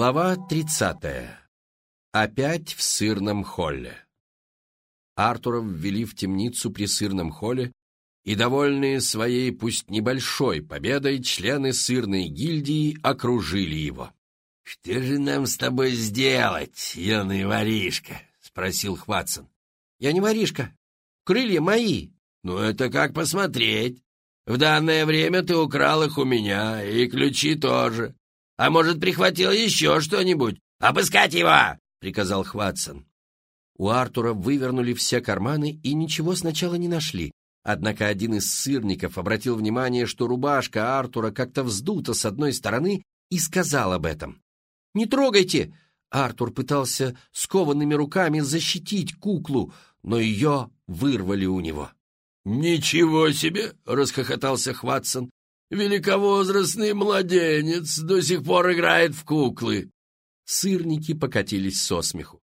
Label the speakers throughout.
Speaker 1: Глава 30. Опять в сырном холле. Артура ввели в темницу при сырном холле, и, довольные своей, пусть небольшой победой, члены сырной гильдии окружили его.
Speaker 2: «Что же нам с тобой сделать, юный воришка?» — спросил Хватсон.
Speaker 1: «Я не воришка. Крылья мои».
Speaker 2: «Ну, это как посмотреть. В данное время ты украл их у меня, и ключи тоже. А может, прихватил еще что-нибудь? Обыскать его!» — приказал Хватсон.
Speaker 1: У Артура вывернули все карманы и ничего сначала не нашли. Однако один из сырников обратил внимание, что рубашка Артура как-то вздута с одной стороны и сказал об этом. «Не трогайте!» Артур пытался скованными руками защитить куклу, но ее вырвали у него.
Speaker 2: «Ничего себе!» — расхохотался Хватсон. Великовозрастный младенец до сих пор играет в куклы.
Speaker 1: Сырники покатились со смеху.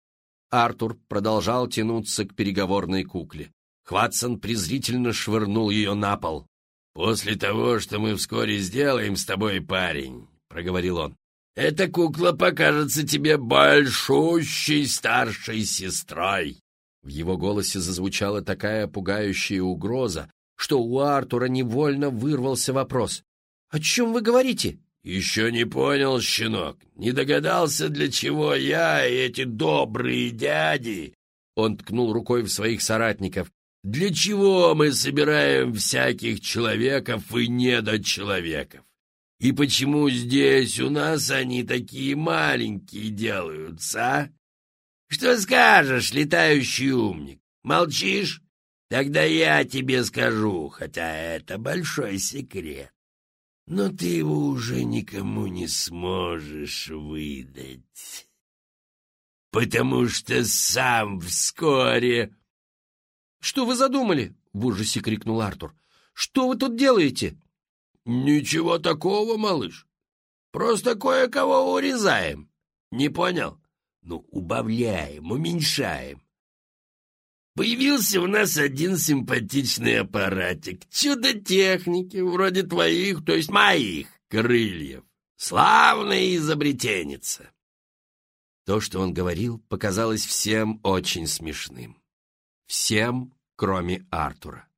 Speaker 1: Артур продолжал тянуться к переговорной кукле. Хватсон презрительно швырнул ее на пол.
Speaker 2: «После того, что мы вскоре сделаем с тобой, парень», — проговорил он, — «эта кукла покажется тебе большущей старшей сестрой».
Speaker 1: В его голосе зазвучала такая пугающая угроза, что у Артура невольно вырвался вопрос. «О чем вы говорите?»
Speaker 2: «Еще не понял, щенок, не догадался, для чего я и эти добрые дяди...» Он ткнул рукой в своих соратников. «Для чего мы собираем всяких человеков и недочеловеков? И почему здесь у нас они такие маленькие делаются, а? Что скажешь, летающий умник? Молчишь? Тогда я тебе скажу, хотя это большой секрет. Но ты его уже никому не сможешь выдать, потому что сам вскоре...
Speaker 1: — Что вы задумали? — в ужасе крикнул Артур. — Что вы тут делаете?
Speaker 2: — Ничего такого, малыш. Просто кое-кого урезаем. Не понял? Ну, убавляем, уменьшаем. Появился у нас один симпатичный аппаратик. Чудо техники, вроде твоих, то есть моих, крыльев. Славная изобретенница.
Speaker 1: То, что он говорил, показалось всем очень смешным. Всем, кроме Артура.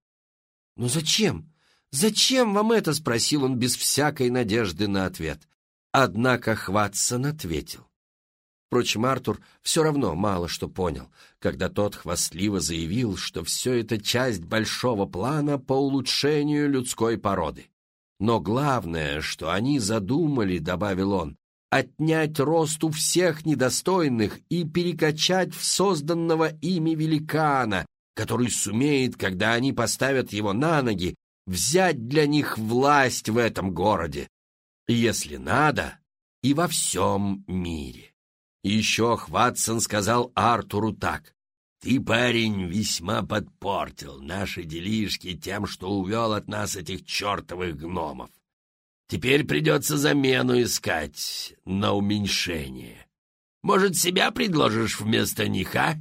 Speaker 1: «Ну зачем? Зачем вам это?» — спросил он без всякой надежды на ответ. Однако Хватсон ответил. Впрочем, Артур все равно мало что понял, когда тот хвастливо заявил, что все это часть большого плана по улучшению людской породы. Но главное, что они задумали, добавил он, отнять росту всех недостойных и перекачать в созданного ими великана, который сумеет, когда они поставят его на ноги, взять для них власть в этом городе, если надо, и во всем мире. Еще Хватсон сказал Артуру так. «Ты, парень, весьма подпортил наши делишки тем, что увел от нас этих чертовых гномов. Теперь придется замену искать на уменьшение. Может, себя предложишь вместо них, а?»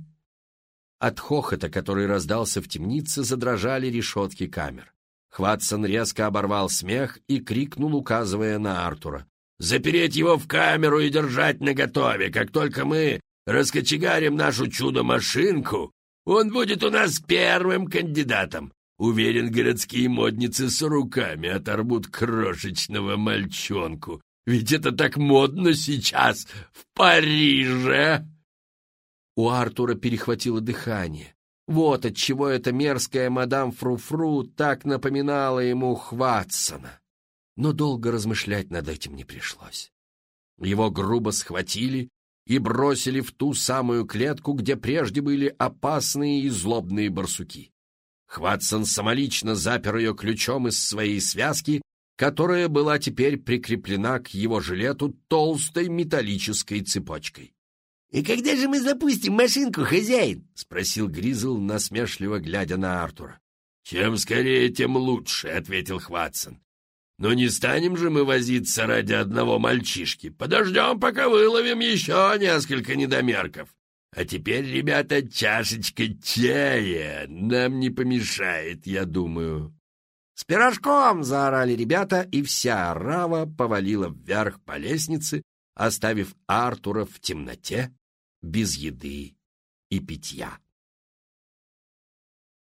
Speaker 1: От хохота, который раздался в темнице, задрожали решетки камер. Хватсон резко оборвал смех и крикнул, указывая на Артура
Speaker 2: запереть его в камеру и держать наготове. Как только мы раскочегарим нашу чудо-машинку, он будет у нас первым кандидатом. Уверен, городские модницы с руками оторвут крошечного мальчонку. Ведь это так модно сейчас в Париже!»
Speaker 1: У Артура перехватило дыхание. Вот отчего эта мерзкая мадам Фруфру -фру так напоминала ему Хватсона но долго размышлять над этим не пришлось. Его грубо схватили и бросили в ту самую клетку, где прежде были опасные и злобные барсуки. Хватсон самолично запер ее ключом из своей связки, которая была теперь прикреплена к его жилету толстой металлической цепочкой.
Speaker 2: «И когда же мы запустим машинку, хозяин?»
Speaker 1: — спросил Гризл, насмешливо глядя на Артура.
Speaker 2: «Чем скорее, тем лучше», — ответил Хватсон. Но не станем же мы возиться ради одного мальчишки. Подождем, пока выловим еще несколько недомерков. А теперь, ребята, чашечка чая нам не помешает, я думаю.
Speaker 1: «С пирожком!» — заорали ребята, и вся рава повалила вверх по лестнице, оставив Артура в темноте, без еды и питья.